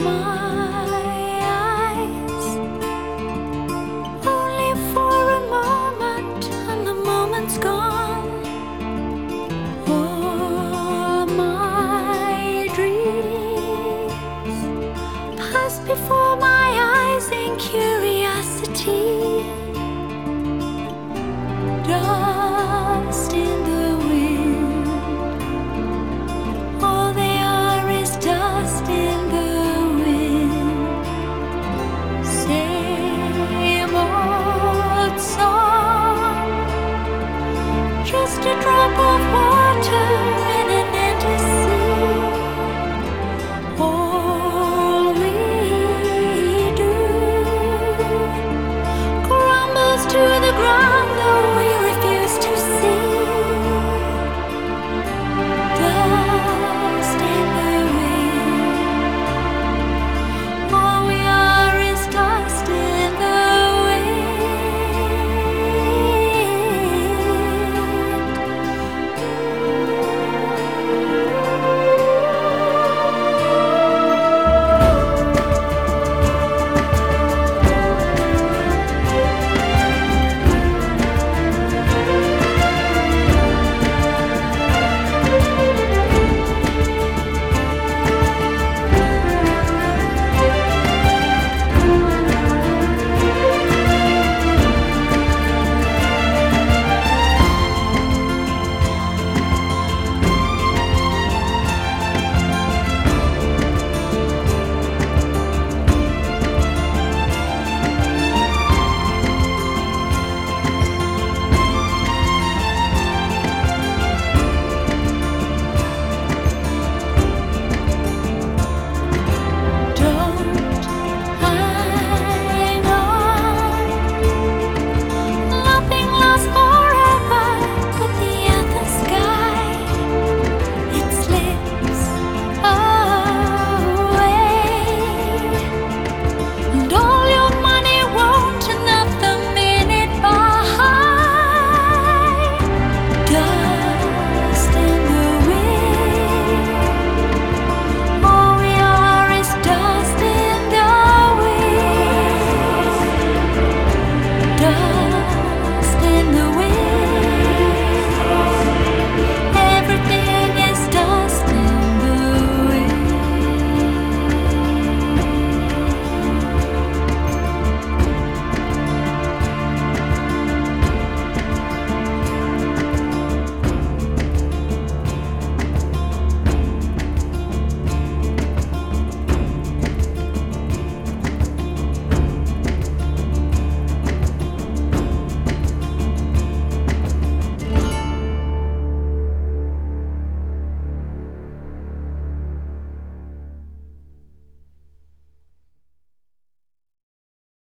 Mom. just a drop of water.